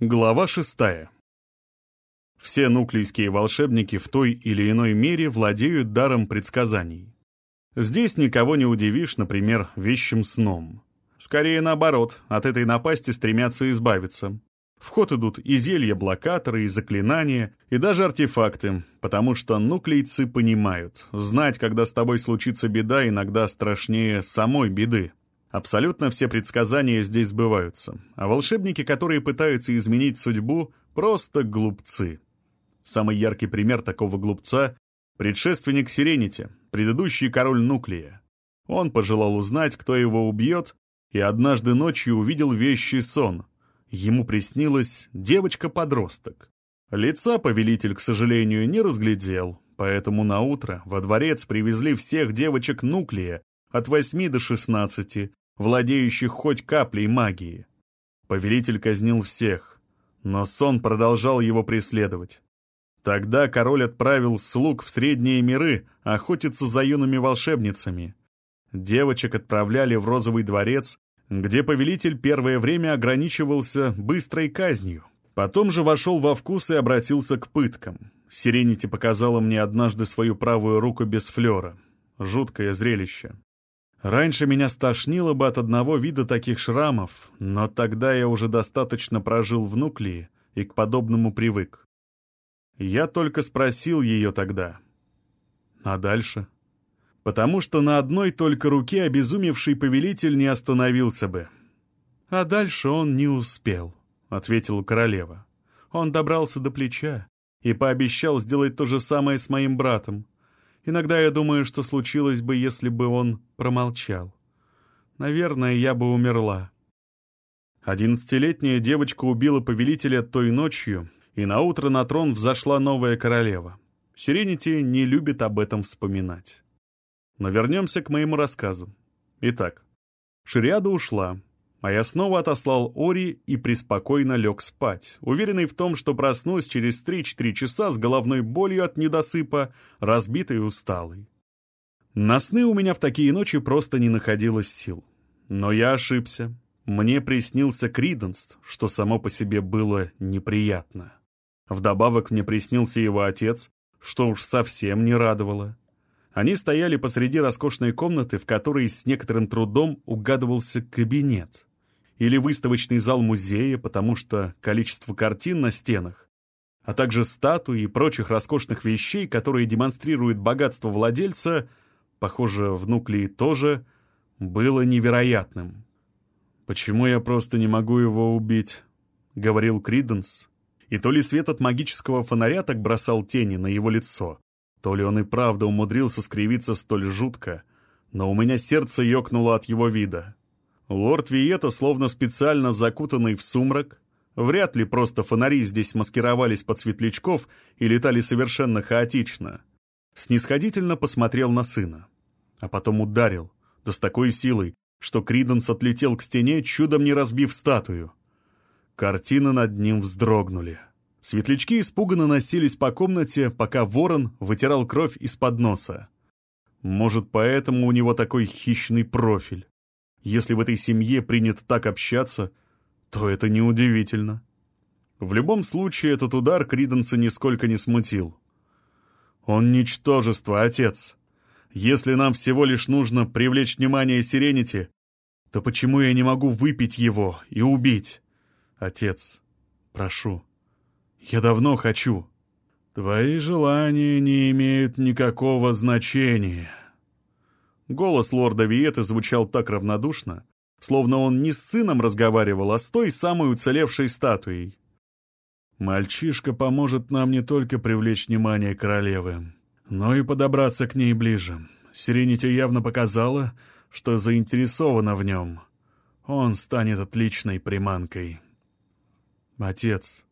Глава шестая. Все нуклейские волшебники в той или иной мере владеют даром предсказаний. Здесь никого не удивишь, например, вещим сном. Скорее наоборот, от этой напасти стремятся избавиться. В ход идут и зелья-блокаторы, и заклинания, и даже артефакты, потому что нуклейцы понимают, знать, когда с тобой случится беда, иногда страшнее самой беды. Абсолютно все предсказания здесь сбываются, а волшебники, которые пытаются изменить судьбу, просто глупцы. Самый яркий пример такого глупца — предшественник Сиренити, предыдущий король Нуклея. Он пожелал узнать, кто его убьет, и однажды ночью увидел вещий сон. Ему приснилась девочка-подросток. Лица повелитель, к сожалению, не разглядел, поэтому на утро во дворец привезли всех девочек Нуклея от 8 до 16, владеющих хоть каплей магии. Повелитель казнил всех, но сон продолжал его преследовать. Тогда король отправил слуг в средние миры охотиться за юными волшебницами. Девочек отправляли в Розовый дворец, где повелитель первое время ограничивался быстрой казнью. Потом же вошел во вкус и обратился к пыткам. Сиренити показала мне однажды свою правую руку без флера. Жуткое зрелище. Раньше меня стошнило бы от одного вида таких шрамов, но тогда я уже достаточно прожил в нуклеи и к подобному привык. Я только спросил ее тогда. А дальше? Потому что на одной только руке обезумевший повелитель не остановился бы. А дальше он не успел, — ответила королева. Он добрался до плеча и пообещал сделать то же самое с моим братом. Иногда я думаю, что случилось бы, если бы он промолчал. Наверное, я бы умерла. Одиннадцатилетняя девочка убила повелителя той ночью, и наутро на трон взошла новая королева. Сиренити не любит об этом вспоминать. Но вернемся к моему рассказу. Итак, Шириада ушла, а я снова отослал Ори и преспокойно лег спать, уверенный в том, что проснусь через 3-4 часа с головной болью от недосыпа, разбитой и усталой. На сны у меня в такие ночи просто не находилось сил. Но я ошибся. Мне приснился Криденс, что само по себе было неприятно. Вдобавок мне приснился его отец, что уж совсем не радовало. Они стояли посреди роскошной комнаты, в которой с некоторым трудом угадывался кабинет или выставочный зал музея, потому что количество картин на стенах, а также статуи и прочих роскошных вещей, которые демонстрируют богатство владельца, похоже, в нуклеи тоже, было невероятным. «Почему я просто не могу его убить?» — говорил Криденс. И то ли свет от магического фонаря так бросал тени на его лицо, то ли он и правда умудрился скривиться столь жутко, но у меня сердце ёкнуло от его вида. Лорд Виета, словно специально закутанный в сумрак, вряд ли просто фонари здесь маскировались под светлячков и летали совершенно хаотично, снисходительно посмотрел на сына, а потом ударил, да с такой силой, что Криденс отлетел к стене, чудом не разбив статую. Картины над ним вздрогнули. Светлячки испуганно носились по комнате, пока ворон вытирал кровь из-под носа. Может, поэтому у него такой хищный профиль. Если в этой семье принято так общаться, то это неудивительно. В любом случае, этот удар Криденса нисколько не смутил. «Он ничтожество, отец. Если нам всего лишь нужно привлечь внимание Сиренити, то почему я не могу выпить его и убить? Отец, прошу, я давно хочу». «Твои желания не имеют никакого значения», Голос лорда Виеты звучал так равнодушно, словно он не с сыном разговаривал, а с той самой уцелевшей статуей. «Мальчишка поможет нам не только привлечь внимание королевы, но и подобраться к ней ближе. Сиренити явно показала, что заинтересована в нем. Он станет отличной приманкой». «Отец,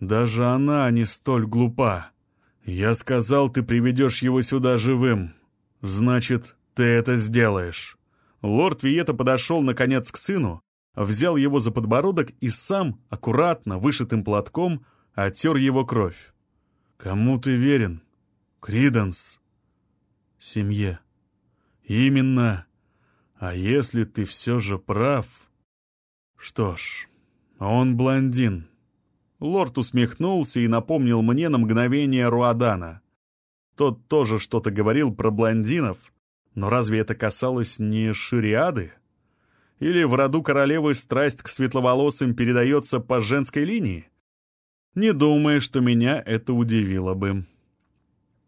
даже она не столь глупа. Я сказал, ты приведешь его сюда живым. Значит, ты это сделаешь». Лорд Виета подошел, наконец, к сыну, взял его за подбородок и сам, аккуратно, вышитым платком, оттер его кровь. «Кому ты верен? Криденс?» «Семье». «Именно. А если ты все же прав...» «Что ж, он блондин. Лорд усмехнулся и напомнил мне на мгновение Руадана. Тот тоже что-то говорил про блондинов, но разве это касалось не шириады? Или в роду королевы страсть к светловолосым передается по женской линии? Не думаю, что меня это удивило бы.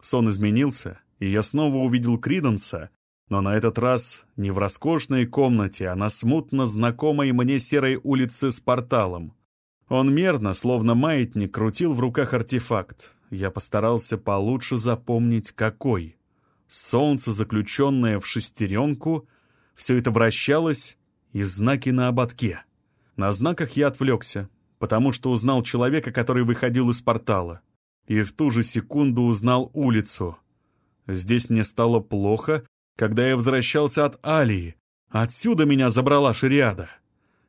Сон изменился, и я снова увидел Криденса, но на этот раз не в роскошной комнате, а на смутно знакомой мне серой улице с порталом. Он мерно, словно маятник, крутил в руках артефакт. Я постарался получше запомнить, какой. Солнце, заключенное в шестеренку, все это вращалось, и знаки на ободке. На знаках я отвлекся, потому что узнал человека, который выходил из портала. И в ту же секунду узнал улицу. Здесь мне стало плохо, когда я возвращался от Алии. Отсюда меня забрала шариада.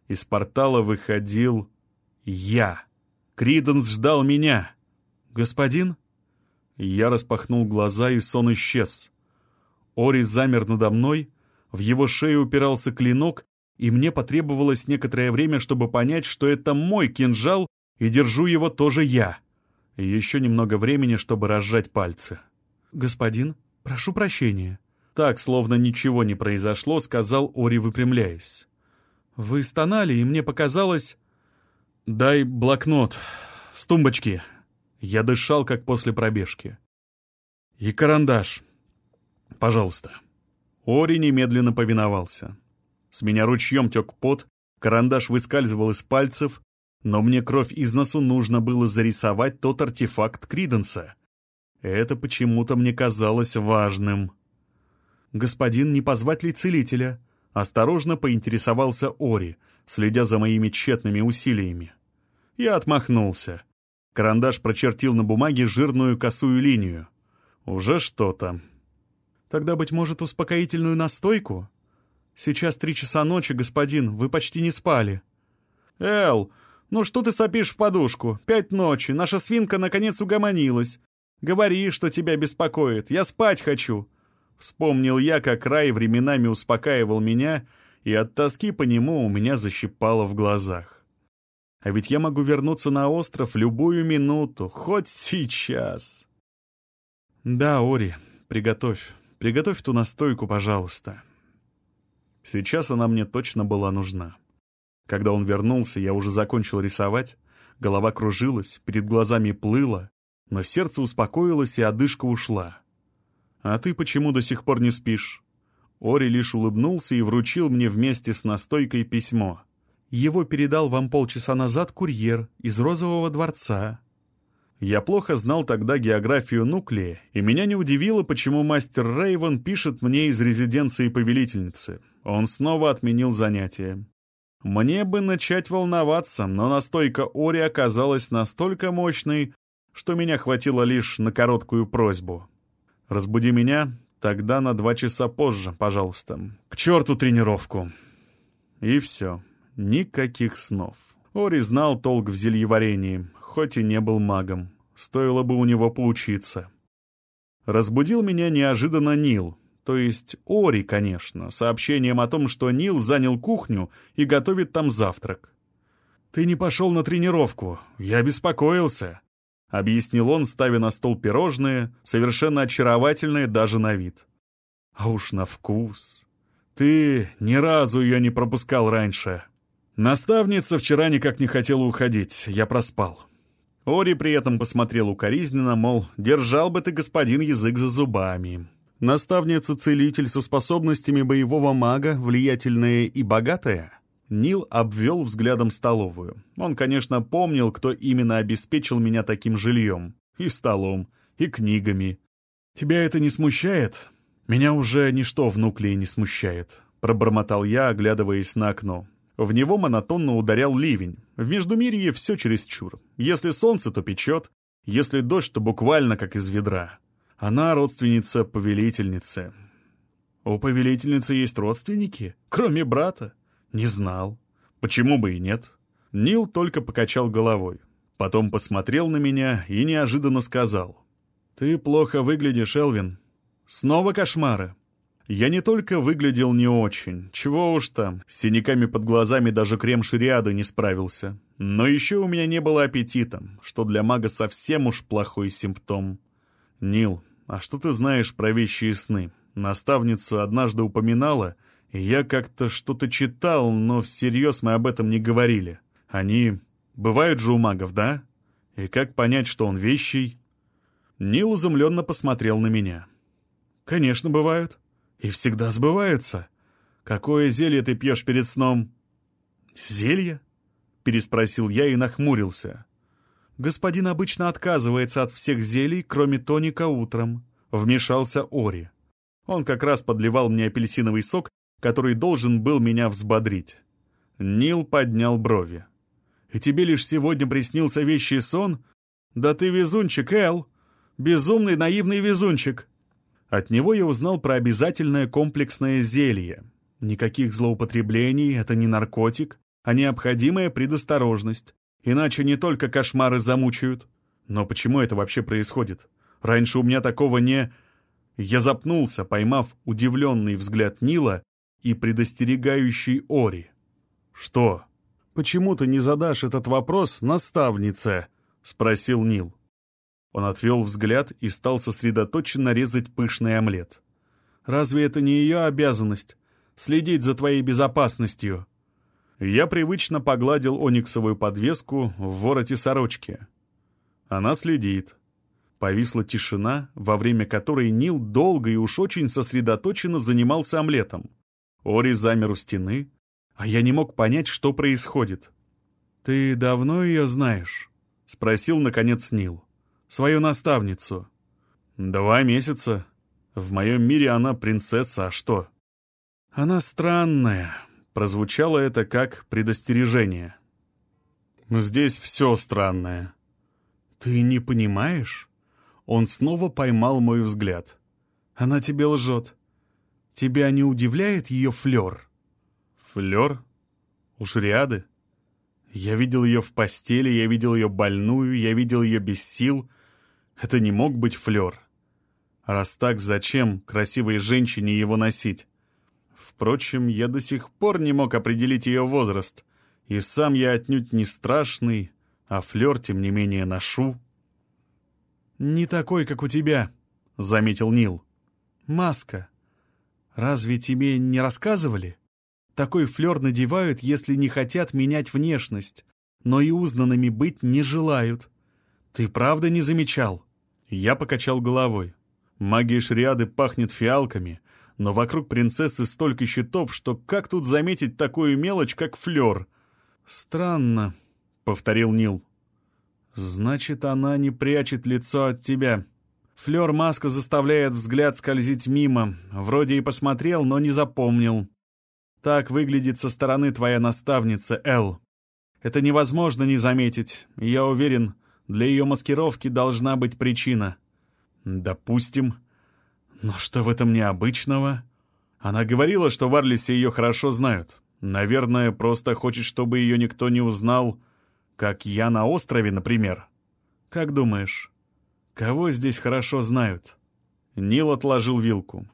Из портала выходил я. Криденс ждал меня. «Господин?» Я распахнул глаза, и сон исчез. Ори замер надо мной, в его шею упирался клинок, и мне потребовалось некоторое время, чтобы понять, что это мой кинжал, и держу его тоже я. Еще немного времени, чтобы разжать пальцы. «Господин, прошу прощения», так, словно ничего не произошло, сказал Ори, выпрямляясь. «Вы стонали, и мне показалось...» «Дай блокнот. С тумбочки». Я дышал, как после пробежки. «И карандаш. Пожалуйста». Ори немедленно повиновался. С меня ручьем тек пот, карандаш выскальзывал из пальцев, но мне кровь из носу нужно было зарисовать тот артефакт Криденса. Это почему-то мне казалось важным. «Господин, не позвать ли целителя?» Осторожно поинтересовался Ори, следя за моими тщетными усилиями. Я отмахнулся. Карандаш прочертил на бумаге жирную косую линию. Уже что-то. Тогда, быть может, успокоительную настойку? Сейчас три часа ночи, господин, вы почти не спали. Эл, ну что ты сопишь в подушку? Пять ночи, наша свинка наконец угомонилась. Говори, что тебя беспокоит, я спать хочу. Вспомнил я, как рай временами успокаивал меня, и от тоски по нему у меня защипало в глазах. А ведь я могу вернуться на остров любую минуту, хоть сейчас. Да, Ори, приготовь, приготовь ту настойку, пожалуйста. Сейчас она мне точно была нужна. Когда он вернулся, я уже закончил рисовать, голова кружилась, перед глазами плыла, но сердце успокоилось и одышка ушла. «А ты почему до сих пор не спишь?» Ори лишь улыбнулся и вручил мне вместе с настойкой письмо. «Его передал вам полчаса назад курьер из Розового дворца». Я плохо знал тогда географию Нуклея, и меня не удивило, почему мастер Рейвен пишет мне из резиденции повелительницы. Он снова отменил занятие. Мне бы начать волноваться, но настойка Ори оказалась настолько мощной, что меня хватило лишь на короткую просьбу. Разбуди меня тогда на два часа позже, пожалуйста. К черту тренировку. И все. Никаких снов. Ори знал толк в зельеварении, хоть и не был магом. Стоило бы у него поучиться. Разбудил меня неожиданно Нил, то есть Ори, конечно, сообщением о том, что Нил занял кухню и готовит там завтрак. «Ты не пошел на тренировку. Я беспокоился. — объяснил он, ставя на стол пирожные, совершенно очаровательные даже на вид. «А уж на вкус! Ты ни разу ее не пропускал раньше. Наставница вчера никак не хотела уходить, я проспал». Ори при этом посмотрел укоризненно, мол, держал бы ты, господин, язык за зубами. Наставница-целитель со способностями боевого мага, влиятельная и богатая — Нил обвел взглядом столовую. Он, конечно, помнил, кто именно обеспечил меня таким жильем. И столом, и книгами. «Тебя это не смущает?» «Меня уже ничто в нуклее не смущает», — пробормотал я, оглядываясь на окно. В него монотонно ударял ливень. В Междумирье все чересчур. Если солнце, то печет. Если дождь, то буквально как из ведра. Она родственница повелительницы. У повелительницы есть родственники? Кроме брата? «Не знал. Почему бы и нет?» Нил только покачал головой. Потом посмотрел на меня и неожиданно сказал. «Ты плохо выглядишь, Элвин. Снова кошмары?» Я не только выглядел не очень, чего уж там, с синяками под глазами даже крем шириады не справился, но еще у меня не было аппетита, что для мага совсем уж плохой симптом. Нил, а что ты знаешь про вещи и сны? Наставница однажды упоминала, и я как-то что-то читал, но всерьез мы об этом не говорили. Они бывают же у магов, да? И как понять, что он вещий? Нил изумленно посмотрел на меня. «Конечно, бывают. И всегда сбываются. Какое зелье ты пьешь перед сном?» «Зелье?» — переспросил я и нахмурился. «Господин обычно отказывается от всех зелий, кроме тоника утром», — вмешался Ори. Он как раз подливал мне апельсиновый сок, который должен был меня взбодрить. Нил поднял брови. «И тебе лишь сегодня приснился вещий сон? Да ты везунчик, Эл! Безумный наивный везунчик!» От него я узнал про обязательное комплексное зелье. Никаких злоупотреблений, это не наркотик, а необходимая предосторожность. Иначе не только кошмары замучают. Но почему это вообще происходит? Раньше у меня такого не... Я запнулся, поймав удивленный взгляд Нила и предостерегающий Ори. «Что? Почему ты не задашь этот вопрос наставнице?» — спросил Нил. Он отвел взгляд и стал сосредоточенно резать пышный омлет. «Разве это не ее обязанность? Следить за твоей безопасностью?» Я привычно погладил ониксовую подвеску в вороте сорочки. Она следит. Повисла тишина, во время которой Нил долго и уж очень сосредоточенно занимался омлетом. Ори замер у стены, а я не мог понять, что происходит. «Ты давно ее знаешь?» — спросил, наконец, Нил. «Свою наставницу». «Два месяца. В моем мире она принцесса, а что?» «Она странная», — прозвучало это как предостережение. «Здесь все странное». «Ты не понимаешь?» Он снова поймал мой взгляд. «Она тебе лжет. Тебя не удивляет ее флер?» «Флер? У Шриады?» «Я видел ее в постели, я видел ее больную, я видел ее без сил. Это не мог быть флер. Раз так, зачем красивой женщине его носить? Впрочем, я до сих пор не мог определить ее возраст, и сам я отнюдь не страшный, а флер, тем не менее, ношу». «Не такой, как у тебя», — заметил Нил. «Маска. Разве тебе не рассказывали? Такой флер надевают, если не хотят менять внешность, но и узнанными быть не желают. Ты правда не замечал?» Я покачал головой. Магия шриады пахнет фиалками, но вокруг принцессы столько щитов, что как тут заметить такую мелочь, как флер? «Странно», — повторил Нил. «Значит, она не прячет лицо от тебя. Флёр маска заставляет взгляд скользить мимо. Вроде и посмотрел, но не запомнил. Так выглядит со стороны твоя наставница, Эл. Это невозможно не заметить. Я уверен, для ее маскировки должна быть причина. Допустим. Но что в этом необычного? Она говорила, что в Арлисе ее хорошо знают. Наверное, просто хочет, чтобы ее никто не узнал, как я на острове, например. Как думаешь, кого здесь хорошо знают?» Нил отложил вилку.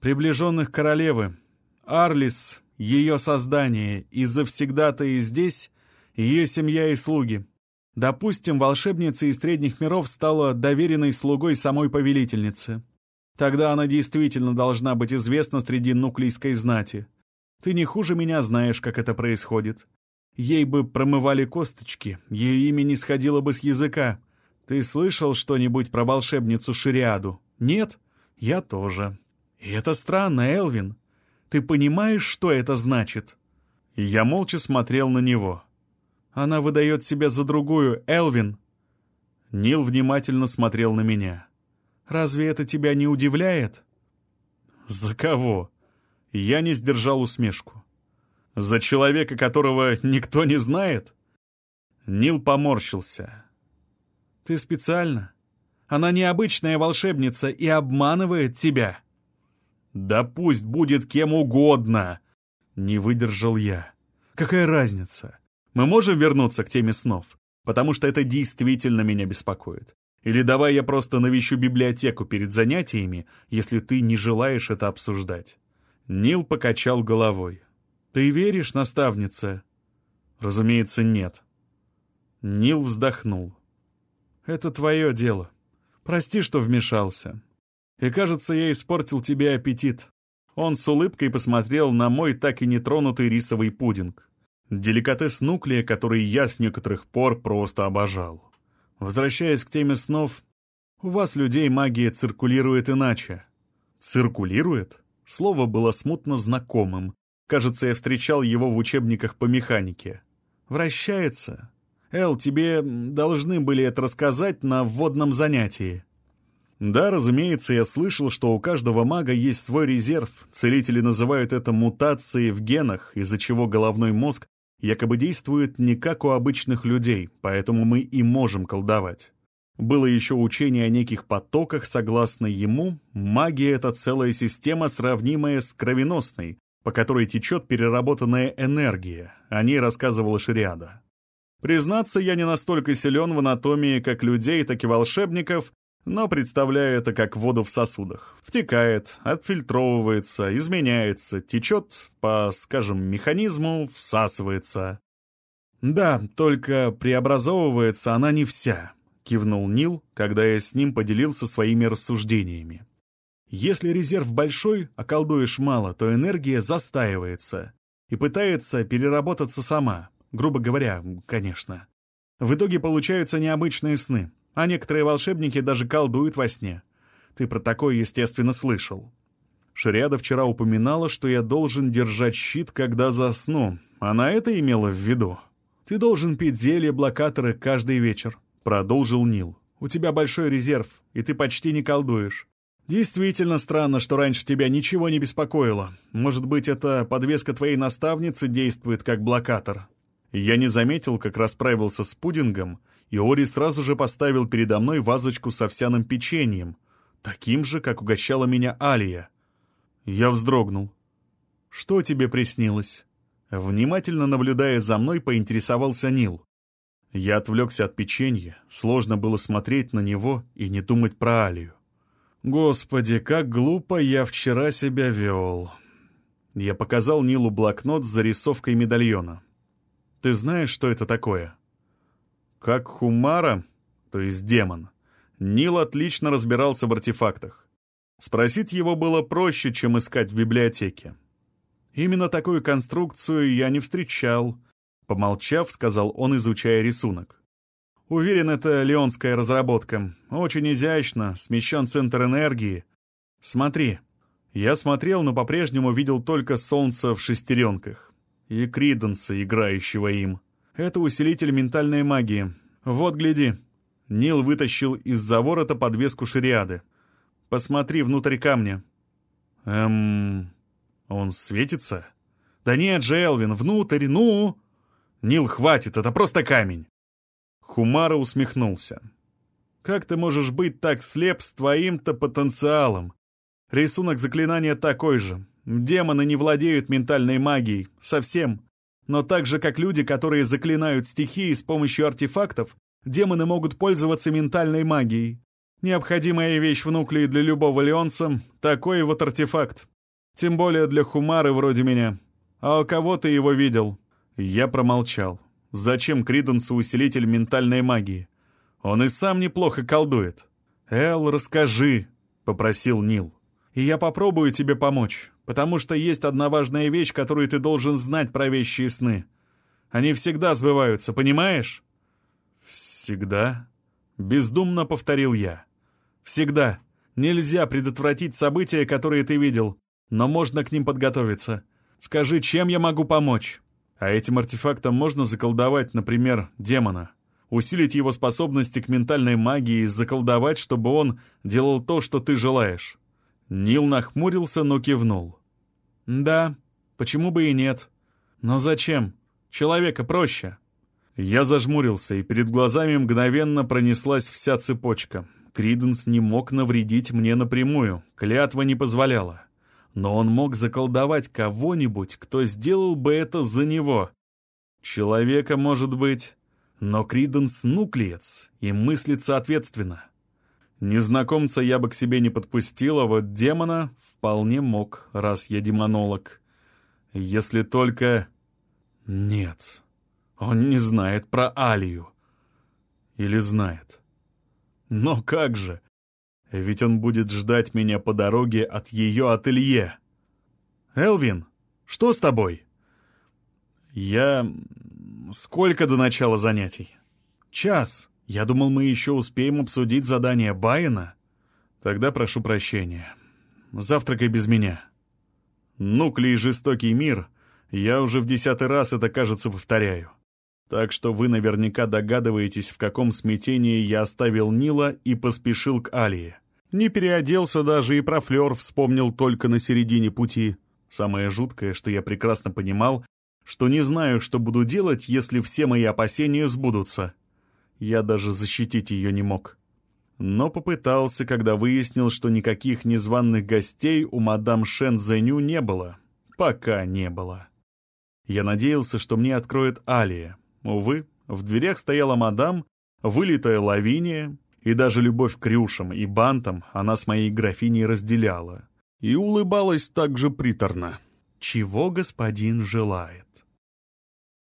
«Приближенных королевы. Арлис, ее создание, и завсегда-то и здесь, ее семья и слуги. Допустим, волшебница из средних миров стала доверенной слугой самой повелительницы. Тогда она действительно должна быть известна среди нуклейской знати. Ты не хуже меня знаешь, как это происходит. Ей бы промывали косточки, ее имя не сходило бы с языка. Ты слышал что-нибудь про волшебницу Шириаду? Нет? Я тоже. И это странно, Элвин. Ты понимаешь, что это значит?» Я молча смотрел на него. «Она выдает себя за другую, Элвин!» Нил внимательно смотрел на меня. «Разве это тебя не удивляет?» «За кого?» Я не сдержал усмешку. За человека, которого никто не знает? Нил поморщился. Ты специально? Она необычная волшебница и обманывает тебя. Да пусть будет кем угодно. Не выдержал я. Какая разница? Мы можем вернуться к теме снов, потому что это действительно меня беспокоит. Или давай я просто навещу библиотеку перед занятиями, если ты не желаешь это обсуждать». Нил покачал головой. «Ты веришь, наставнице?» «Разумеется, нет». Нил вздохнул. «Это твое дело. Прости, что вмешался. И, кажется, я испортил тебе аппетит». Он с улыбкой посмотрел на мой так и нетронутый рисовый пудинг. Деликатес нуклея, который я с некоторых пор просто обожал. Возвращаясь к теме снов, у вас, людей, магия циркулирует иначе. Циркулирует? Слово было смутно знакомым. Кажется, я встречал его в учебниках по механике. Вращается. Эл, тебе должны были это рассказать на вводном занятии. Да, разумеется, я слышал, что у каждого мага есть свой резерв. Целители называют это мутацией в генах, из-за чего головной мозг якобы действует не как у обычных людей, поэтому мы и можем колдовать. Было еще учение о неких потоках, согласно ему, магия — это целая система, сравнимая с кровеносной, по которой течет переработанная энергия, о ней рассказывала Шириада. Признаться, я не настолько силен в анатомии как людей, так и волшебников, но представляю это как воду в сосудах. Втекает, отфильтровывается, изменяется, течет по, скажем, механизму, всасывается. «Да, только преобразовывается она не вся», — кивнул Нил, когда я с ним поделился своими рассуждениями. «Если резерв большой, а колдуешь мало, то энергия застаивается и пытается переработаться сама, грубо говоря, конечно. В итоге получаются необычные сны, а некоторые волшебники даже колдуют во сне. Ты про такое, естественно, слышал. Шариада вчера упоминала, что я должен держать щит, когда засну. Она это имела в виду. Ты должен пить зелье-блокаторы каждый вечер, продолжил Нил. У тебя большой резерв, и ты почти не колдуешь. Действительно странно, что раньше тебя ничего не беспокоило. Может быть, эта подвеска твоей наставницы действует как блокатор. Я не заметил, как расправился с пудингом, и Ори сразу же поставил передо мной вазочку с овсяным печеньем, таким же, как угощала меня Алия. Я вздрогнул. «Что тебе приснилось?» Внимательно наблюдая за мной, поинтересовался Нил. Я отвлекся от печенья, сложно было смотреть на него и не думать про Алию. «Господи, как глупо я вчера себя вел!» Я показал Нилу блокнот с зарисовкой медальона. «Ты знаешь, что это такое?» Как Хумара, то есть демон, Нил отлично разбирался в артефактах. Спросить его было проще, чем искать в библиотеке. Именно такую конструкцию я не встречал, помолчав, сказал он, изучая рисунок. Уверен, это леонская разработка. Очень изящно, смещен центр энергии. Смотри. Я смотрел, но по-прежнему видел только солнце в шестеренках. И Криденса, играющего им. Это усилитель ментальной магии. Вот, гляди». Нил вытащил из-за ворота подвеску шариады. «Посмотри внутрь камня». «Эм... Он светится?» «Да нет же, Элвин, внутрь, ну...» «Нил, хватит, это просто камень». Хумара усмехнулся. «Как ты можешь быть так слеп с твоим-то потенциалом? Рисунок заклинания такой же. Демоны не владеют ментальной магией. Совсем. Но так же, как люди, которые заклинают стихии с помощью артефактов, демоны могут пользоваться ментальной магией. Необходимая вещь в нуклее для любого леонца — такой вот артефакт. Тем более для хумары вроде меня. А у кого ты его видел? Я промолчал. Зачем Криденсу усилитель ментальной магии? Он и сам неплохо колдует. «Эл, расскажи», — попросил Нил. «И я попробую тебе помочь потому что есть одна важная вещь, которую ты должен знать про вещи и сны. Они всегда сбываются, понимаешь?» «Всегда?» — бездумно повторил я. «Всегда. Нельзя предотвратить события, которые ты видел, но можно к ним подготовиться. Скажи, чем я могу помочь?» А этим артефактом можно заколдовать, например, демона. Усилить его способности к ментальной магии и заколдовать, чтобы он делал то, что ты желаешь. Нил нахмурился, но кивнул. «Да, почему бы и нет? Но зачем? Человека проще». Я зажмурился, и перед глазами мгновенно пронеслась вся цепочка. Криденс не мог навредить мне напрямую, клятва не позволяла. Но он мог заколдовать кого-нибудь, кто сделал бы это за него. Человека, может быть. Но Криденс — нуклеец и мыслит соответственно. Незнакомца я бы к себе не подпустил, а вот демона вполне мог, раз я демонолог. Если только... Нет, он не знает про Алию. Или знает. Но как же? Ведь он будет ждать меня по дороге от ее ателье. «Элвин, что с тобой?» «Я... Сколько до начала занятий?» «Час. Я думал, мы еще успеем обсудить задание Байена». «Тогда прошу прощения. Завтракай без меня». «Нуклей жестокий мир. Я уже в десятый раз это, кажется, повторяю. Так что вы наверняка догадываетесь, в каком смятении я оставил Нила и поспешил к Алии. Не переоделся даже и про флёр вспомнил только на середине пути. Самое жуткое, что я прекрасно понимал, что не знаю, что буду делать, если все мои опасения сбудутся. Я даже защитить ее не мог. Но попытался, когда выяснил, что никаких незваных гостей у мадам Шен Зеню не было. Пока не было. Я надеялся, что мне откроет Алия, Увы, в дверях стояла мадам, вылитая лавиния, и даже любовь к рюшам и бантам она с моей графиней разделяла. И улыбалась также приторно. «Чего господин желает?»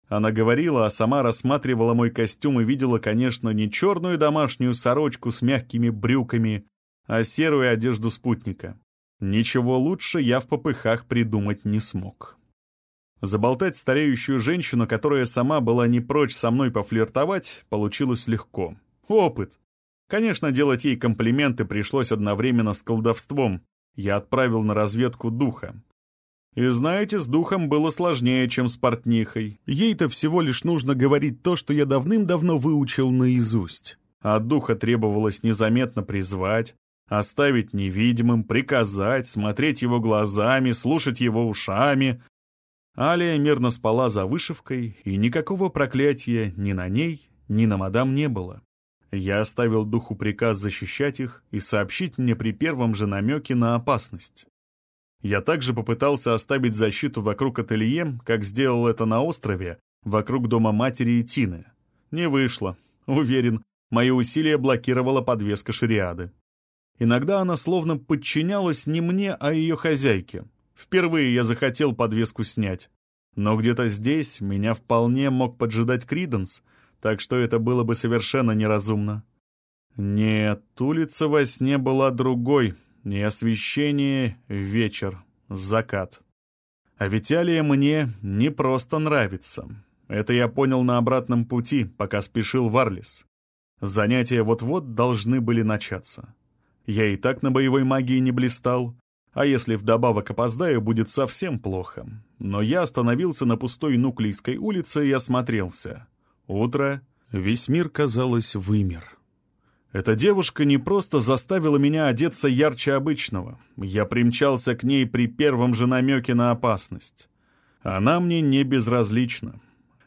Она говорила, а сама рассматривала мой костюм и видела, конечно, не черную домашнюю сорочку с мягкими брюками, а серую одежду спутника. Ничего лучше я в попыхах придумать не смог. Заболтать стареющую женщину, которая сама была не прочь со мной пофлиртовать, получилось легко. Опыт. Конечно, делать ей комплименты пришлось одновременно с колдовством. Я отправил на разведку духа. И знаете, с духом было сложнее, чем с портнихой. Ей-то всего лишь нужно говорить то, что я давным-давно выучил наизусть. А духа требовалось незаметно призвать, оставить невидимым, приказать, смотреть его глазами, слушать его ушами, Алия мирно спала за вышивкой, и никакого проклятия ни на ней, ни на мадам не было. Я оставил духу приказ защищать их и сообщить мне при первом же намеке на опасность. Я также попытался оставить защиту вокруг ателье, как сделал это на острове, вокруг дома матери и Тины. Не вышло. Уверен, мои усилия блокировала подвеска шариады. Иногда она словно подчинялась не мне, а ее хозяйке — Впервые я захотел подвеску снять. Но где-то здесь меня вполне мог поджидать Криденс, так что это было бы совершенно неразумно. Нет, улица во сне была другой. Не освещение, вечер, закат. А ведь Алия мне не просто нравится. Это я понял на обратном пути, пока спешил в Арлис. Занятия вот-вот должны были начаться. Я и так на боевой магии не блистал, а если вдобавок опоздаю, будет совсем плохо. Но я остановился на пустой Нуклейской улице и осмотрелся. Утро. Весь мир, казалось, вымер. Эта девушка не просто заставила меня одеться ярче обычного. Я примчался к ней при первом же намеке на опасность. Она мне не безразлична.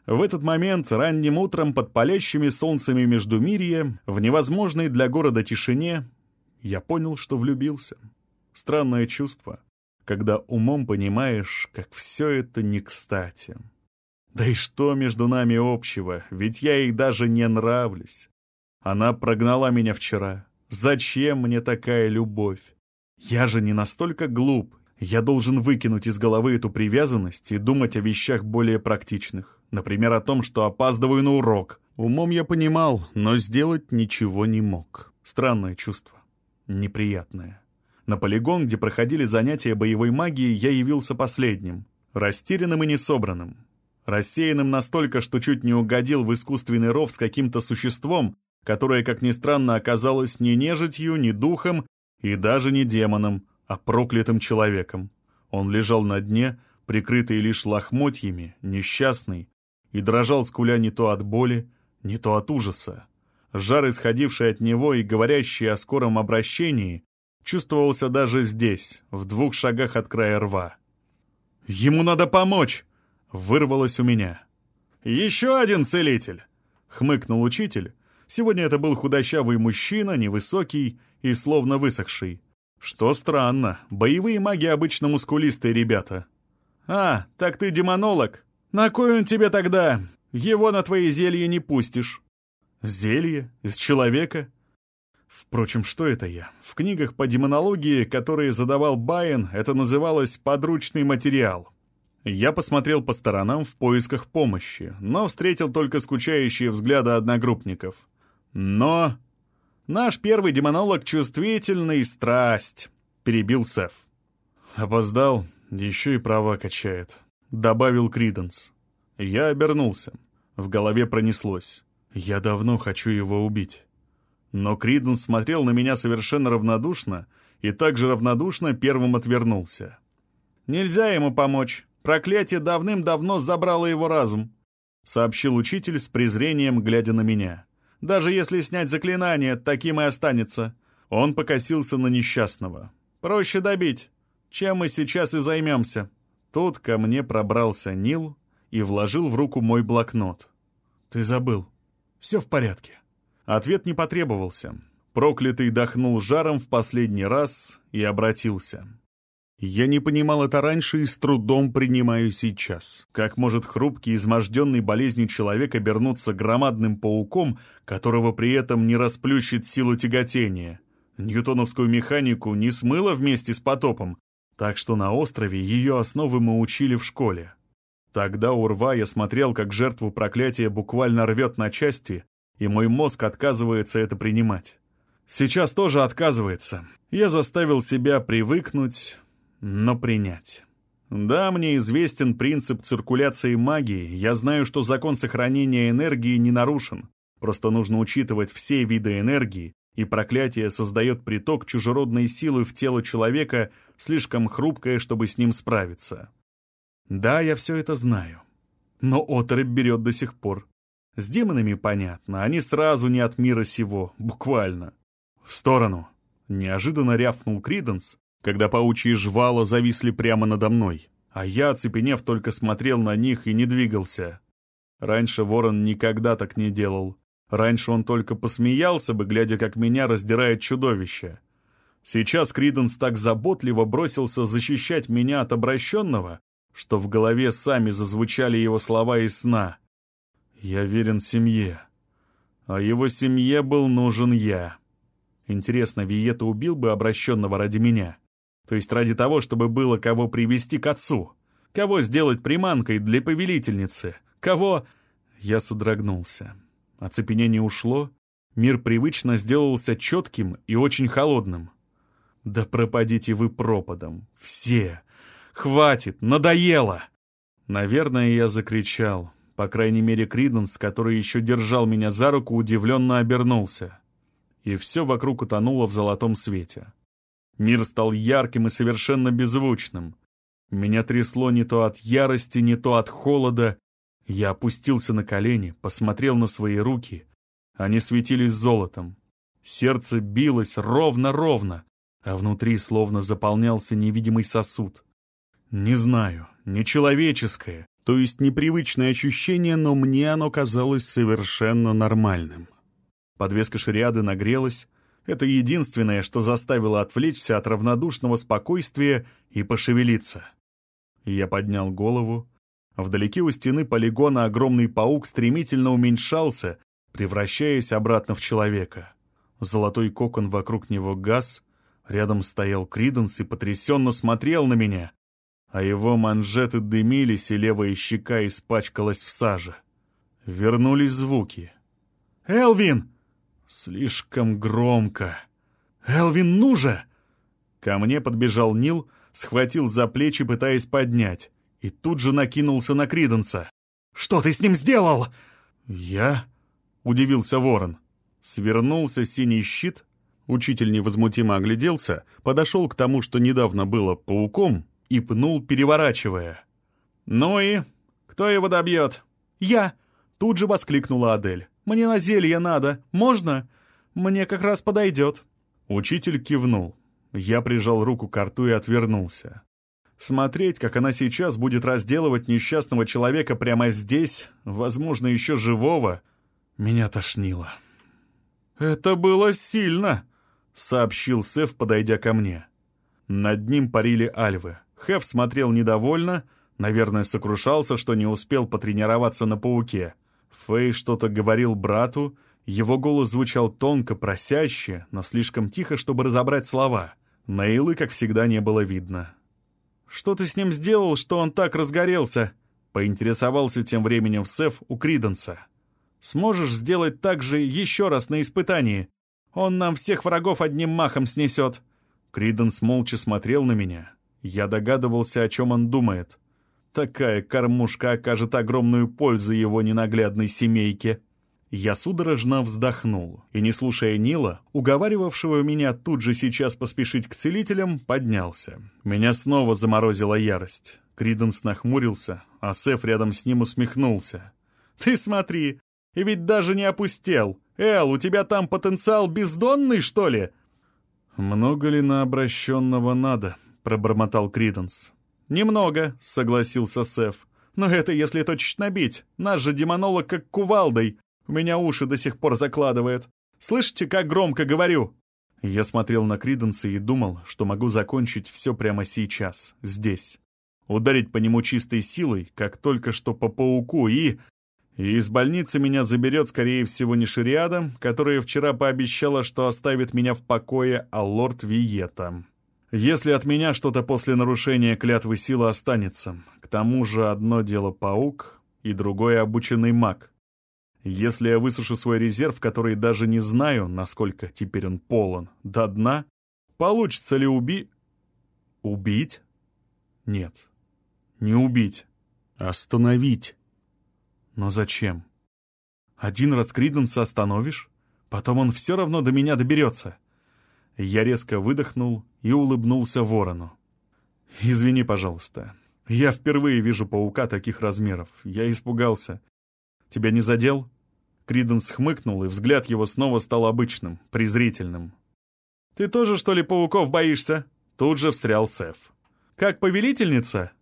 В этот момент, ранним утром, под палящими солнцами Междумирья, в невозможной для города тишине, я понял, что влюбился. Странное чувство, когда умом понимаешь, как все это не кстати. Да и что между нами общего, ведь я ей даже не нравлюсь. Она прогнала меня вчера. Зачем мне такая любовь? Я же не настолько глуп. Я должен выкинуть из головы эту привязанность и думать о вещах более практичных. Например, о том, что опаздываю на урок. Умом я понимал, но сделать ничего не мог. Странное чувство. Неприятное. На полигон, где проходили занятия боевой магии, я явился последним. Растерянным и несобранным. Рассеянным настолько, что чуть не угодил в искусственный ров с каким-то существом, которое, как ни странно, оказалось не нежитью, не духом и даже не демоном, а проклятым человеком. Он лежал на дне, прикрытый лишь лохмотьями, несчастный, и дрожал, скуля не то от боли, не то от ужаса. Жар, исходивший от него и говорящий о скором обращении, чувствовался даже здесь, в двух шагах от края рва. «Ему надо помочь!» — вырвалось у меня. «Еще один целитель!» — хмыкнул учитель. Сегодня это был худощавый мужчина, невысокий и словно высохший. Что странно, боевые маги обычно мускулистые ребята. «А, так ты демонолог? На кой он тебе тогда? Его на твои зелья не пустишь». «Зелье? Из человека?» Впрочем, что это я? В книгах по демонологии, которые задавал Байен, это называлось «подручный материал». Я посмотрел по сторонам в поисках помощи, но встретил только скучающие взгляды одногруппников. Но... «Наш первый демонолог чувствительный, страсть», — перебил Сеф. «Опоздал, еще и права качает», — добавил Криденс. Я обернулся. В голове пронеслось. «Я давно хочу его убить». Но Криденс смотрел на меня совершенно равнодушно и также равнодушно первым отвернулся. «Нельзя ему помочь. Проклятие давным-давно забрало его разум», — сообщил учитель с презрением, глядя на меня. «Даже если снять заклинание, таким и останется». Он покосился на несчастного. «Проще добить. Чем мы сейчас и займемся». Тут ко мне пробрался Нил и вложил в руку мой блокнот. «Ты забыл. Все в порядке». Ответ не потребовался. Проклятый дохнул жаром в последний раз и обратился. Я не понимал это раньше и с трудом принимаю сейчас. Как может хрупкий, изможденный болезнью человек обернуться громадным пауком, которого при этом не расплющит силу тяготения? Ньютоновскую механику не смыло вместе с потопом, так что на острове ее основы мы учили в школе. Тогда у рва я смотрел, как жертву проклятия буквально рвет на части, и мой мозг отказывается это принимать. Сейчас тоже отказывается. Я заставил себя привыкнуть, но принять. Да, мне известен принцип циркуляции магии, я знаю, что закон сохранения энергии не нарушен. Просто нужно учитывать все виды энергии, и проклятие создает приток чужеродной силы в тело человека, слишком хрупкое, чтобы с ним справиться. Да, я все это знаю. Но отрыв берет до сих пор. С демонами понятно, они сразу не от мира сего, буквально. В сторону. Неожиданно рявкнул Криденс, когда паучьи жвала зависли прямо надо мной, а я, оцепенев, только смотрел на них и не двигался. Раньше ворон никогда так не делал. Раньше он только посмеялся бы, глядя, как меня раздирает чудовище. Сейчас Криденс так заботливо бросился защищать меня от обращенного, что в голове сами зазвучали его слова из сна. Я верен семье. А его семье был нужен я. Интересно, Виета убил бы обращенного ради меня? То есть ради того, чтобы было кого привести к отцу? Кого сделать приманкой для повелительницы? Кого... Я содрогнулся. Оцепенение ушло. Мир привычно сделался четким и очень холодным. Да пропадите вы пропадом. Все. Хватит, надоело. Наверное, я закричал. По крайней мере, Криденс, который еще держал меня за руку, удивленно обернулся. И все вокруг утонуло в золотом свете. Мир стал ярким и совершенно беззвучным. Меня трясло не то от ярости, не то от холода. Я опустился на колени, посмотрел на свои руки. Они светились золотом. Сердце билось ровно-ровно, а внутри словно заполнялся невидимый сосуд. Не знаю, нечеловеческое, то есть непривычное ощущение, но мне оно казалось совершенно нормальным. Подвеска шариады нагрелась. Это единственное, что заставило отвлечься от равнодушного спокойствия и пошевелиться. Я поднял голову. Вдалеке у стены полигона огромный паук стремительно уменьшался, превращаясь обратно в человека. Золотой кокон вокруг него газ, рядом стоял Криденс и потрясенно смотрел на меня, а его манжеты дымились, и левая щека испачкалась в саже. Вернулись звуки. «Элвин!» Слишком громко. «Элвин, ну же!» Ко мне подбежал Нил, схватил за плечи, пытаясь поднять, и тут же накинулся на Криденса. «Что ты с ним сделал?» «Я?» — удивился Ворон. Свернулся синий щит, учитель невозмутимо огляделся, подошел к тому, что недавно было пауком, и пнул, переворачивая. «Ну и? Кто его добьет?» «Я!» — тут же воскликнула Адель. «Мне на зелье надо. Можно? Мне как раз подойдет». Учитель кивнул. Я прижал руку к рту и отвернулся. Смотреть, как она сейчас будет разделывать несчастного человека прямо здесь, возможно, еще живого, меня тошнило. «Это было сильно!» — сообщил Сеф, подойдя ко мне. Над ним парили альвы. Хэв смотрел недовольно, наверное, сокрушался, что не успел потренироваться на пауке. Фэй что-то говорил брату, Его голос звучал тонко, просяще, но слишком тихо, чтобы разобрать слова. Наилы, как всегда, не было видно. «Что ты с ним сделал, что он так разгорелся?» — поинтересовался тем временем Сеф у Криденса. «Сможешь сделать так же еще раз на испытании? Он нам всех врагов одним махом снесет». Криденс молча смотрел на меня. Я догадывался, о чем он думает. Такая кормушка окажет огромную пользу его ненаглядной семейке. Я судорожно вздохнул и, не слушая Нила, уговаривавшего меня тут же сейчас поспешить к целителям, поднялся. Меня снова заморозила ярость. Криденс нахмурился, а Сеф рядом с ним усмехнулся. «Ты смотри, и ведь даже не опустел. Эл, у тебя там потенциал бездонный, что ли?» «Много ли на обращенного надо?» — пробормотал Криденс. «Немного», — согласился Сеф. «Но это если точечно бить. Наш же демонолог как кувалдой. У меня уши до сих пор закладывает. Слышите, как громко говорю?» Я смотрел на Криденса и думал, что могу закончить все прямо сейчас, здесь. Ударить по нему чистой силой, как только что по пауку, и... И из больницы меня заберет, скорее всего, не Шириада, которая вчера пообещала, что оставит меня в покое, а лорд Виета. Если от меня что-то после нарушения клятвы силы останется, к тому же одно дело паук и другое обученный маг. Если я высушу свой резерв, который даже не знаю, насколько теперь он полон, до дна, получится ли уби... Убить? Нет. Не убить. Остановить. Но зачем? Один раз Криденса остановишь, потом он все равно до меня доберется. Я резко выдохнул и улыбнулся ворону. «Извини, пожалуйста. Я впервые вижу паука таких размеров. Я испугался. Тебя не задел?» Криденс хмыкнул, и взгляд его снова стал обычным, презрительным. «Ты тоже, что ли, пауков боишься?» Тут же встрял Сеф. «Как повелительница?»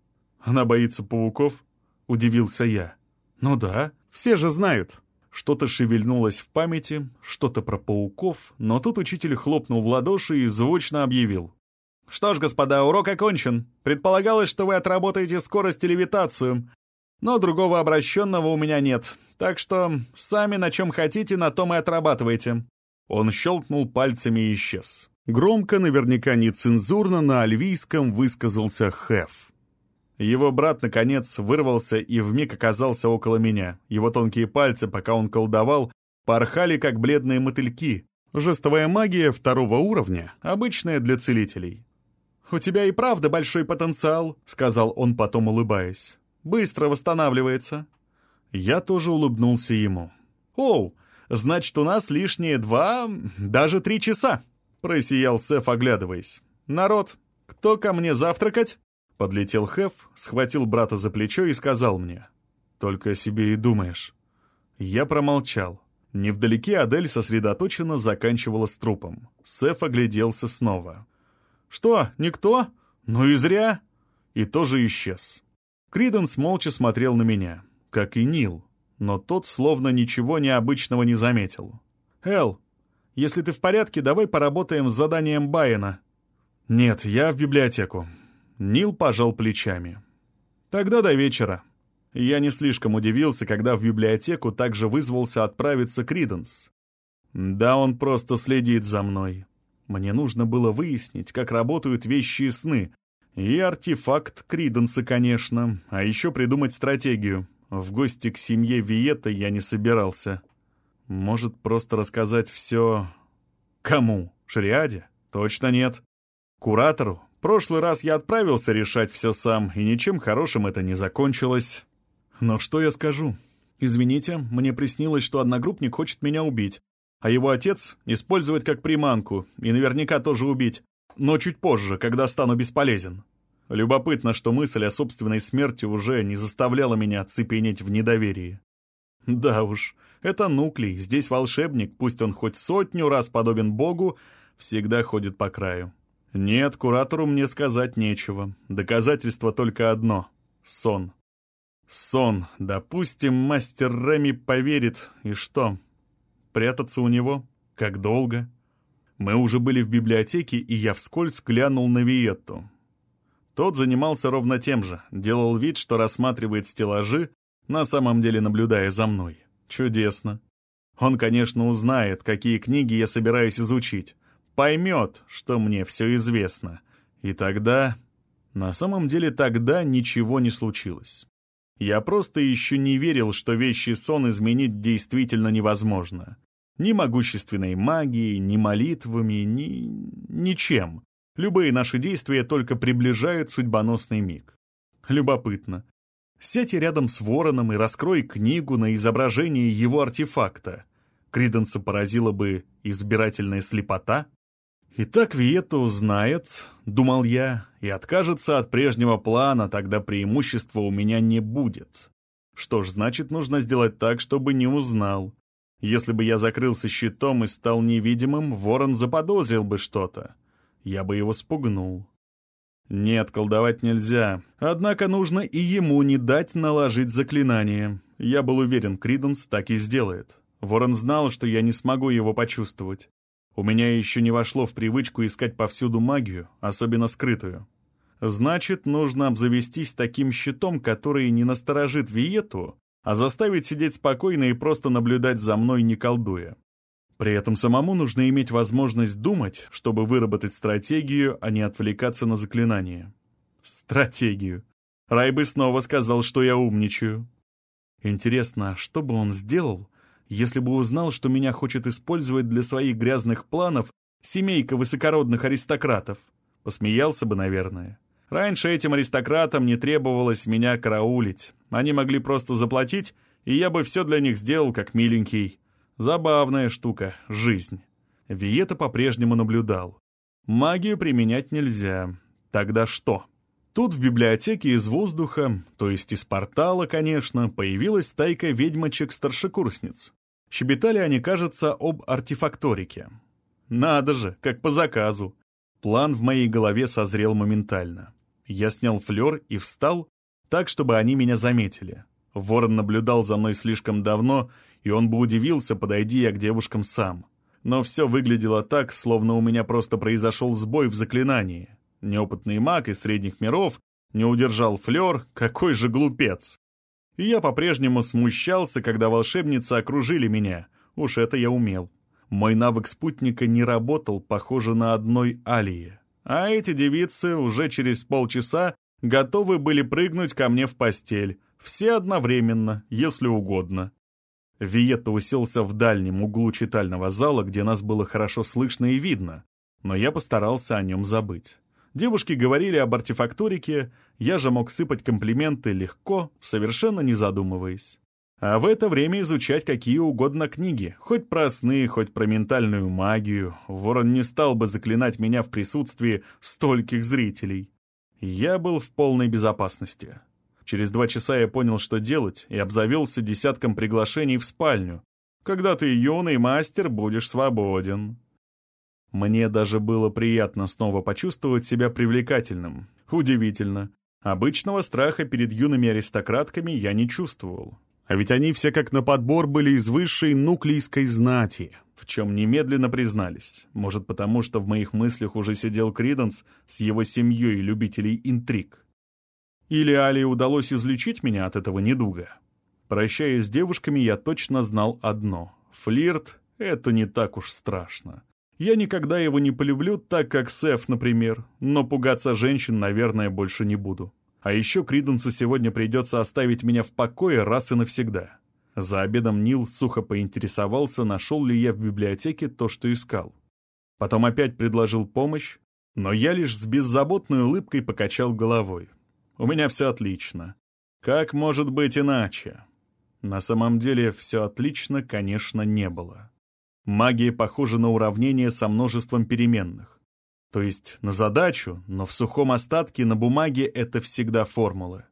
«Она боится пауков?» — удивился я. «Ну да, все же знают». Что-то шевельнулось в памяти, что-то про пауков, но тут учитель хлопнул в ладоши и звучно объявил. «Что ж, господа, урок окончен. Предполагалось, что вы отработаете скорость и левитацию, но другого обращенного у меня нет, так что сами на чем хотите, на том и отрабатывайте». Он щелкнул пальцами и исчез. Громко, наверняка нецензурно, на альвийском высказался Хеф. Его брат, наконец, вырвался и вмиг оказался около меня. Его тонкие пальцы, пока он колдовал, порхали, как бледные мотыльки. Жестовая магия второго уровня, обычная для целителей. «У тебя и правда большой потенциал», — сказал он потом, улыбаясь быстро восстанавливается». Я тоже улыбнулся ему. «Оу, значит, у нас лишние два, даже три часа», — просиял Сеф, оглядываясь. «Народ, кто ко мне завтракать?» Подлетел Хеф, схватил брата за плечо и сказал мне. «Только о себе и думаешь». Я промолчал. Невдалеке Адель сосредоточенно заканчивала с трупом. Сеф огляделся снова. «Что, никто? Ну и зря!» И тоже исчез. Криденс молча смотрел на меня, как и Нил, но тот словно ничего необычного не заметил. «Эл, если ты в порядке, давай поработаем с заданием Байена». «Нет, я в библиотеку». Нил пожал плечами. «Тогда до вечера». Я не слишком удивился, когда в библиотеку также вызвался отправиться Криденс. Да, он просто следит за мной. Мне нужно было выяснить, как работают вещи и сны, и артефакт Криденса, конечно, а еще придумать стратегию. В гости к семье Виета я не собирался. Может, просто рассказать все... Кому? Шриаде? Точно нет. Куратору? Прошлый раз я отправился решать все сам, и ничем хорошим это не закончилось. Но что я скажу? Извините, мне приснилось, что одногруппник хочет меня убить, а его отец использовать как приманку, и наверняка тоже убить но чуть позже, когда стану бесполезен. Любопытно, что мысль о собственной смерти уже не заставляла меня цепенеть в недоверии. Да уж, это Нуклей, здесь волшебник, пусть он хоть сотню раз подобен Богу, всегда ходит по краю. Нет, куратору мне сказать нечего. Доказательство только одно — сон. Сон. Допустим, мастер Реми поверит, и что? Прятаться у него? Как долго? Мы уже были в библиотеке, и я вскользь глянул на Виетту. Тот занимался ровно тем же, делал вид, что рассматривает стеллажи, на самом деле наблюдая за мной. Чудесно. Он, конечно, узнает, какие книги я собираюсь изучить, поймет, что мне все известно. И тогда... На самом деле тогда ничего не случилось. Я просто еще не верил, что вещий сон изменить действительно невозможно. Ни могущественной магией, ни молитвами, ни... ничем. Любые наши действия только приближают судьбоносный миг. Любопытно. Сядь рядом с вороном и раскрой книгу на изображение его артефакта. Криденса поразила бы избирательная слепота? Итак, Виетта узнает, думал я, и откажется от прежнего плана, тогда преимущества у меня не будет. Что ж, значит, нужно сделать так, чтобы не узнал. Если бы я закрылся щитом и стал невидимым, ворон заподозрил бы что-то я бы его спугнул. Нет, колдовать нельзя. Однако нужно и ему не дать наложить заклинание. Я был уверен, Криденс так и сделает. Ворон знал, что я не смогу его почувствовать. У меня еще не вошло в привычку искать повсюду магию, особенно скрытую. Значит, нужно обзавестись таким щитом, который не насторожит Виету, а заставит сидеть спокойно и просто наблюдать за мной, не колдуя. При этом самому нужно иметь возможность думать, чтобы выработать стратегию, а не отвлекаться на заклинание. Стратегию. Райбы снова сказал, что я умничаю. Интересно, а что бы он сделал, если бы узнал, что меня хочет использовать для своих грязных планов семейка высокородных аристократов? Посмеялся бы, наверное. Раньше этим аристократам не требовалось меня караулить. Они могли просто заплатить, и я бы все для них сделал, как миленький. Забавная штука — жизнь. Виета по-прежнему наблюдал. Магию применять нельзя. Тогда что? Тут в библиотеке из воздуха, то есть из портала, конечно, появилась стайка ведьмочек-старшекурсниц. Щебетали они, кажется, об артефакторике. Надо же, как по заказу. План в моей голове созрел моментально. Я снял флер и встал так, чтобы они меня заметили. Ворон наблюдал за мной слишком давно и он бы удивился, подойди я к девушкам сам. Но все выглядело так, словно у меня просто произошел сбой в заклинании. Неопытный маг из средних миров не удержал флер, какой же глупец. И я по-прежнему смущался, когда волшебницы окружили меня. Уж это я умел. Мой навык спутника не работал, похоже, на одной алие. А эти девицы уже через полчаса готовы были прыгнуть ко мне в постель. Все одновременно, если угодно. Виетта уселся в дальнем углу читального зала, где нас было хорошо слышно и видно, но я постарался о нем забыть. Девушки говорили об артефакторике, я же мог сыпать комплименты легко, совершенно не задумываясь. А в это время изучать какие угодно книги, хоть про сны, хоть про ментальную магию. Ворон не стал бы заклинать меня в присутствии стольких зрителей. Я был в полной безопасности. Через два часа я понял, что делать, и обзавелся десятком приглашений в спальню. Когда ты юный мастер, будешь свободен. Мне даже было приятно снова почувствовать себя привлекательным. Удивительно. Обычного страха перед юными аристократками я не чувствовал. А ведь они все как на подбор были из высшей нуклейской знати, в чем немедленно признались. Может, потому что в моих мыслях уже сидел Криденс с его семьей любителей интриг. Или Али удалось излечить меня от этого недуга? Прощаясь с девушками, я точно знал одно. Флирт — это не так уж страшно. Я никогда его не полюблю так, как Сеф, например, но пугаться женщин, наверное, больше не буду. А еще Криденсу сегодня придется оставить меня в покое раз и навсегда. За обедом Нил сухо поинтересовался, нашел ли я в библиотеке то, что искал. Потом опять предложил помощь, но я лишь с беззаботной улыбкой покачал головой. У меня все отлично. Как может быть иначе? На самом деле все отлично, конечно, не было. Магия похожа на уравнение со множеством переменных. То есть на задачу, но в сухом остатке на бумаге это всегда формулы.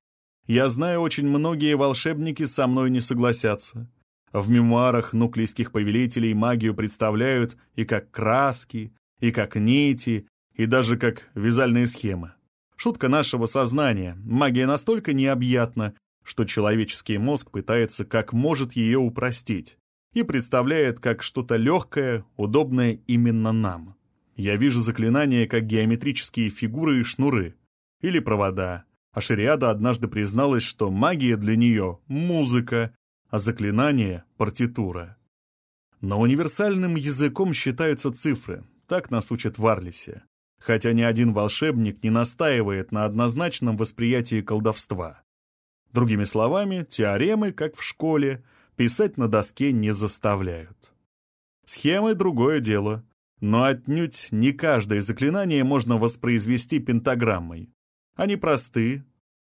Я знаю, очень многие волшебники со мной не согласятся. В мемуарах нуклейских повелителей магию представляют и как краски, и как нити, и даже как вязальные схемы. Шутка нашего сознания. Магия настолько необъятна, что человеческий мозг пытается как может ее упростить и представляет как что-то легкое, удобное именно нам. Я вижу заклинания как геометрические фигуры и шнуры, или провода, а Шариада однажды призналась, что магия для нее — музыка, а заклинание — партитура. Но универсальным языком считаются цифры, так нас учат в Арлисе. Хотя ни один волшебник не настаивает на однозначном восприятии колдовства. Другими словами, теоремы, как в школе, писать на доске не заставляют. Схемы — другое дело. Но отнюдь не каждое заклинание можно воспроизвести пентаграммой. Они просты,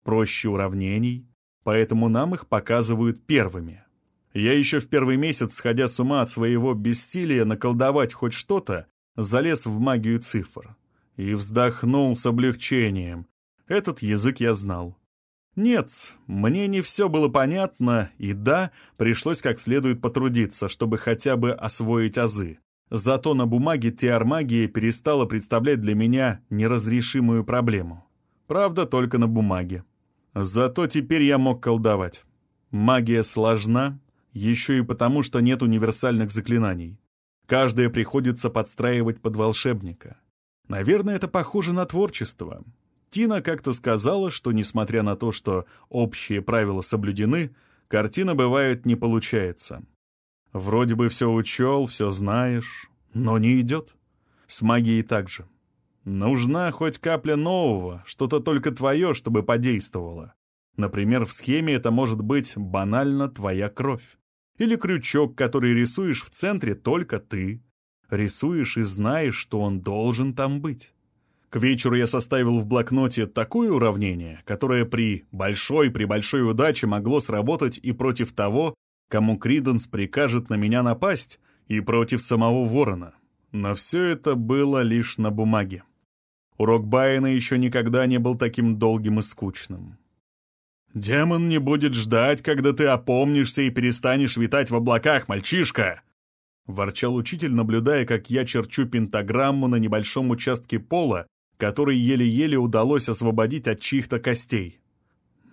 проще уравнений, поэтому нам их показывают первыми. Я еще в первый месяц, сходя с ума от своего бессилия наколдовать хоть что-то, залез в магию цифр. И вздохнул с облегчением. Этот язык я знал. Нет, мне не все было понятно, и да, пришлось как следует потрудиться, чтобы хотя бы освоить азы. Зато на бумаге теармагия перестала представлять для меня неразрешимую проблему. Правда, только на бумаге. Зато теперь я мог колдовать. Магия сложна, еще и потому, что нет универсальных заклинаний. Каждое приходится подстраивать под волшебника. Наверное, это похоже на творчество. Тина как-то сказала, что, несмотря на то, что общие правила соблюдены, картина бывает не получается. Вроде бы все учел, все знаешь, но не идет. С магией так же. Нужна хоть капля нового, что-то только твое, чтобы подействовало. Например, в схеме это может быть банально твоя кровь. Или крючок, который рисуешь в центре только ты. Рисуешь и знаешь, что он должен там быть. К вечеру я составил в блокноте такое уравнение, которое при большой, при большой удаче могло сработать и против того, кому Криденс прикажет на меня напасть, и против самого Ворона. Но все это было лишь на бумаге. Урок Байена еще никогда не был таким долгим и скучным. «Демон не будет ждать, когда ты опомнишься и перестанешь витать в облаках, мальчишка!» Ворчал учитель, наблюдая, как я черчу пентаграмму на небольшом участке пола, который еле-еле удалось освободить от чьих-то костей.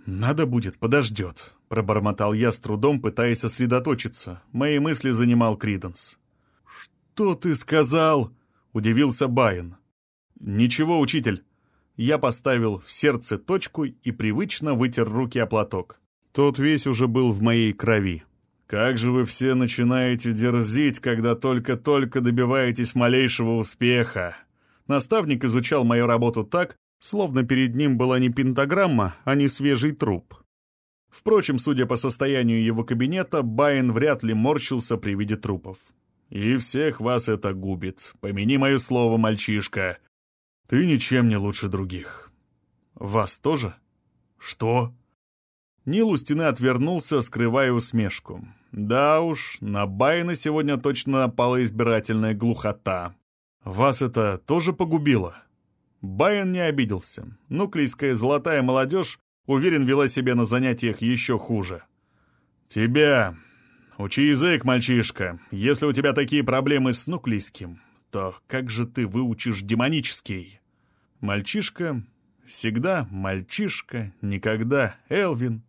«Надо будет, подождет», — пробормотал я с трудом, пытаясь сосредоточиться. Мои мысли занимал Криденс. «Что ты сказал?» — удивился Байен. «Ничего, учитель». Я поставил в сердце точку и привычно вытер руки о платок. Тот весь уже был в моей крови. «Как же вы все начинаете дерзить, когда только-только добиваетесь малейшего успеха!» Наставник изучал мою работу так, словно перед ним была не пентаграмма, а не свежий труп. Впрочем, судя по состоянию его кабинета, Байн вряд ли морщился при виде трупов. «И всех вас это губит. Помяни мое слово, мальчишка. Ты ничем не лучше других. Вас тоже? Что?» Нил у стены отвернулся, скрывая усмешку. «Да уж, на Байна сегодня точно напала избирательная глухота. Вас это тоже погубило?» Байен не обиделся. Нуклейская золотая молодежь, уверен, вела себя на занятиях еще хуже. «Тебя. Учи язык, мальчишка. Если у тебя такие проблемы с нуклейским, то как же ты выучишь демонический?» Мальчишка, всегда мальчишка, никогда Элвин.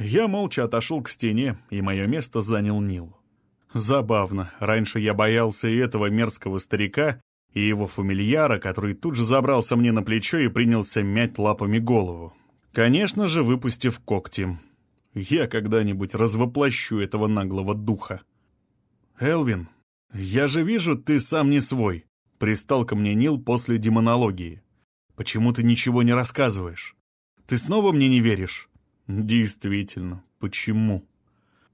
Я молча отошел к стене, и мое место занял Нил. Забавно, раньше я боялся и этого мерзкого старика, и его фамильяра, который тут же забрался мне на плечо и принялся мять лапами голову. Конечно же, выпустив когти. Я когда-нибудь развоплощу этого наглого духа. «Элвин, я же вижу, ты сам не свой», — пристал ко мне Нил после демонологии. «Почему ты ничего не рассказываешь? Ты снова мне не веришь?» «Действительно, почему?»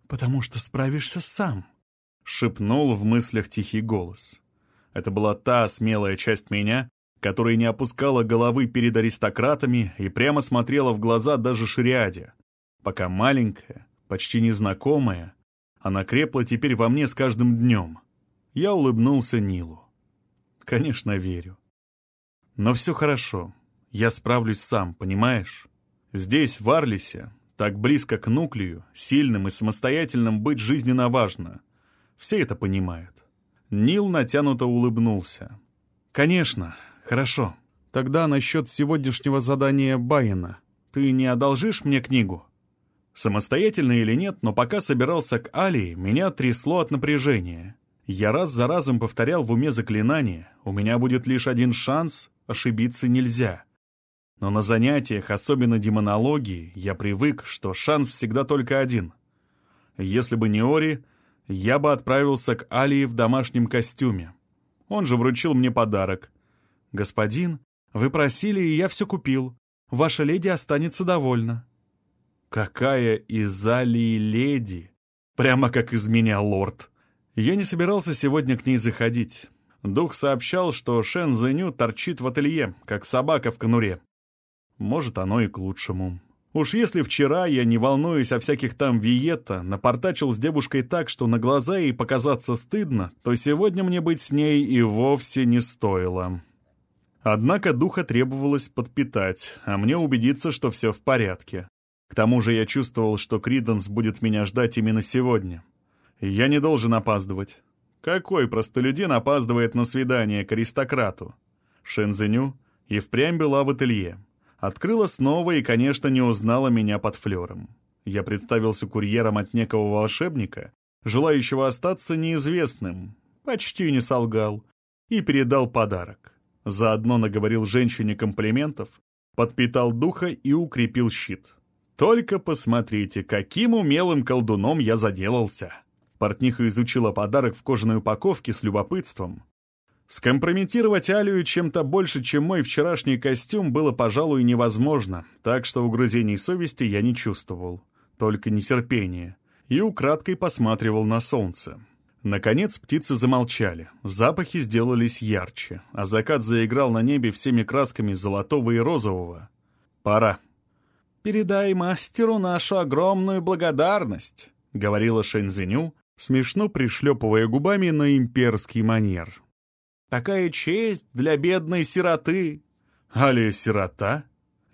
«Потому что справишься сам», — шепнул в мыслях тихий голос. Это была та смелая часть меня, которая не опускала головы перед аристократами и прямо смотрела в глаза даже шариаде. Пока маленькая, почти незнакомая, она крепла теперь во мне с каждым днем. Я улыбнулся Нилу. Конечно, верю. Но все хорошо. Я справлюсь сам, понимаешь? Здесь, в Арлисе, так близко к нуклею, сильным и самостоятельным быть жизненно важно. Все это понимают. Нил натянуто улыбнулся. «Конечно, хорошо. Тогда насчет сегодняшнего задания Байена. Ты не одолжишь мне книгу?» Самостоятельно или нет, но пока собирался к Алии, меня трясло от напряжения. Я раз за разом повторял в уме заклинание. У меня будет лишь один шанс, ошибиться нельзя. Но на занятиях, особенно демонологии, я привык, что шанс всегда только один. Если бы не Ори, я бы отправился к Алии в домашнем костюме. Он же вручил мне подарок. «Господин, вы просили, и я все купил. Ваша леди останется довольна». Какая из Алии леди! Прямо как из меня лорд. Я не собирался сегодня к ней заходить. Дух сообщал, что Шен Зеню торчит в ателье, как собака в конуре. Может, оно и к лучшему. Уж если вчера я, не волнуясь о всяких там виета, напортачил с девушкой так, что на глаза ей показаться стыдно, то сегодня мне быть с ней и вовсе не стоило. Однако духа требовалось подпитать, а мне убедиться, что все в порядке. К тому же я чувствовал, что Криденс будет меня ждать именно сегодня. Я не должен опаздывать. Какой простолюдин опаздывает на свидание к аристократу? Шензеню и впрямь была в ателье. Открыла снова и, конечно, не узнала меня под флером. Я представился курьером от некого волшебника, желающего остаться неизвестным, почти не солгал, и передал подарок. Заодно наговорил женщине комплиментов, подпитал духа и укрепил щит. Только посмотрите, каким умелым колдуном я заделался. Портниха изучила подарок в кожаной упаковке с любопытством. Скомпрометировать Алию чем-то больше, чем мой вчерашний костюм, было, пожалуй, невозможно, так что угрызений совести я не чувствовал, только нетерпение, и украдкой посматривал на солнце. Наконец птицы замолчали, запахи сделались ярче, а закат заиграл на небе всеми красками золотого и розового. «Пора», «Передай мастеру нашу огромную благодарность», — говорила Шэньцзиню, смешно пришлепывая губами на имперский манер. «Такая честь для бедной сироты!» «Али сирота?»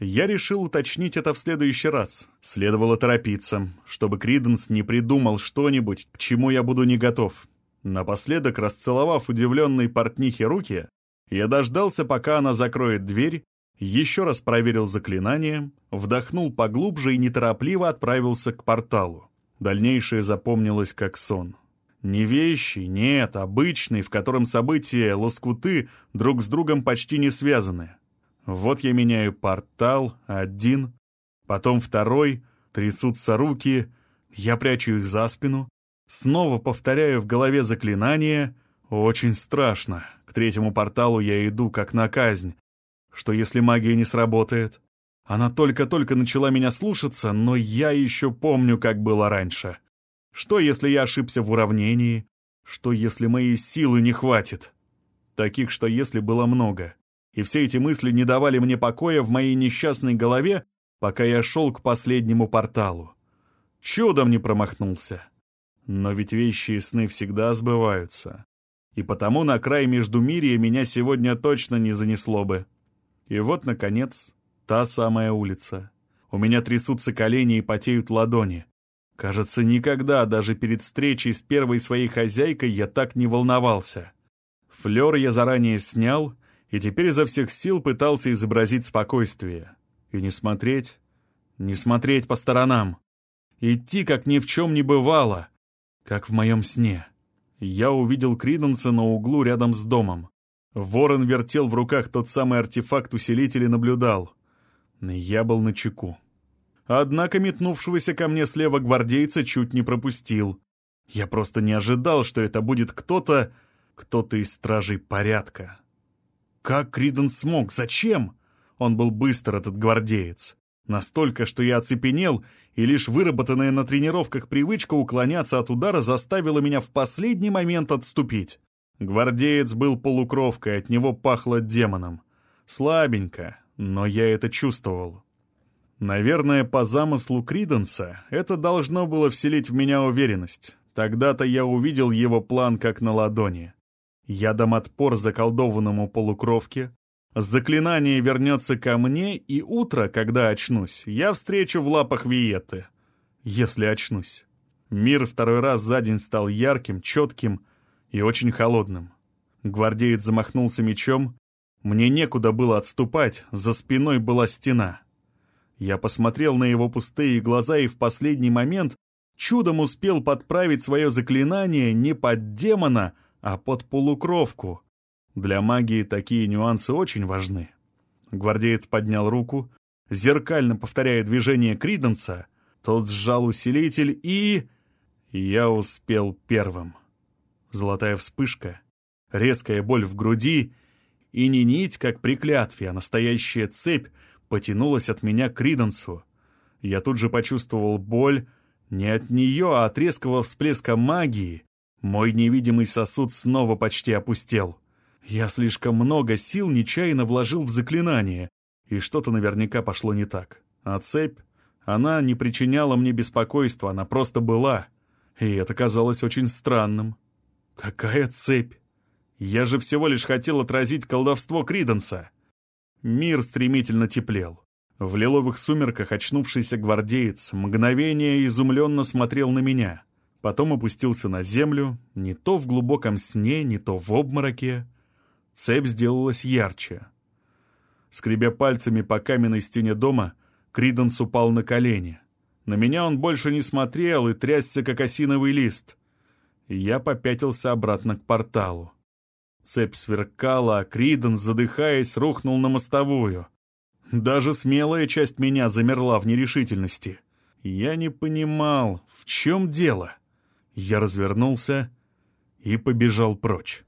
Я решил уточнить это в следующий раз. Следовало торопиться, чтобы Криденс не придумал что-нибудь, к чему я буду не готов. Напоследок, расцеловав удивленной портнихе руки, я дождался, пока она закроет дверь, еще раз проверил заклинание, вдохнул поглубже и неторопливо отправился к порталу. Дальнейшее запомнилось как сон. Не вещи, нет, обычный, в котором события, лоскуты друг с другом почти не связаны. Вот я меняю портал, один, потом второй, трясутся руки, я прячу их за спину, снова повторяю в голове заклинание, очень страшно. К третьему порталу я иду как на казнь, что если магия не сработает? Она только-только начала меня слушаться, но я еще помню, как было раньше. Что, если я ошибся в уравнении? Что, если моей силы не хватит? Таких, что если было много. И все эти мысли не давали мне покоя в моей несчастной голове, пока я шел к последнему порталу. Чудом не промахнулся. Но ведь вещи и сны всегда сбываются. И потому на край Междумирья меня сегодня точно не занесло бы. И вот, наконец, та самая улица. У меня трясутся колени и потеют ладони. Кажется, никогда, даже перед встречей с первой своей хозяйкой, я так не волновался. Флёр я заранее снял, и теперь изо всех сил пытался изобразить спокойствие. И не смотреть, не смотреть по сторонам. Идти, как ни в чем не бывало, как в моем сне. Я увидел Криденса на углу рядом с домом. Ворон вертел в руках тот самый артефакт усилителя и наблюдал. Я был на чеку. Однако метнувшегося ко мне слева гвардейца чуть не пропустил. Я просто не ожидал, что это будет кто-то... кто-то из стражей порядка. Как Криден смог? Зачем? Он был быстр, этот гвардеец. Настолько, что я оцепенел, и лишь выработанная на тренировках привычка уклоняться от удара заставила меня в последний момент отступить. Гвардеец был полукровкой, от него пахло демоном. Слабенько, но я это чувствовал. Наверное, по замыслу Криденса это должно было вселить в меня уверенность. Тогда-то я увидел его план как на ладони. Я дам отпор заколдованному полукровке, заклинание вернется ко мне, и утро, когда очнусь, я встречу в лапах Виеты. Если очнусь. Мир второй раз за день стал ярким, четким, и очень холодным. Гвардеец замахнулся мечом. Мне некуда было отступать, за спиной была стена. Я посмотрел на его пустые глаза и в последний момент чудом успел подправить свое заклинание не под демона, а под полукровку. Для магии такие нюансы очень важны. Гвардеец поднял руку, зеркально повторяя движение Криденса, тот сжал усилитель и... Я успел первым. Золотая вспышка, резкая боль в груди и не нить, как при клятве, а настоящая цепь потянулась от меня к Риденсу. Я тут же почувствовал боль не от нее, а от резкого всплеска магии. Мой невидимый сосуд снова почти опустел. Я слишком много сил нечаянно вложил в заклинание, и что-то наверняка пошло не так. А цепь, она не причиняла мне беспокойства, она просто была. И это казалось очень странным. Какая цепь? Я же всего лишь хотел отразить колдовство Криденса. Мир стремительно теплел. В лиловых сумерках очнувшийся гвардеец мгновение изумленно смотрел на меня. Потом опустился на землю, не то в глубоком сне, не то в обмороке. Цепь сделалась ярче. Скребя пальцами по каменной стене дома, Криденс упал на колени. На меня он больше не смотрел и трясся, как осиновый лист. Я попятился обратно к порталу. Цепь сверкала, а Криденс, задыхаясь, рухнул на мостовую. Даже смелая часть меня замерла в нерешительности. Я не понимал, в чем дело. Я развернулся и побежал прочь.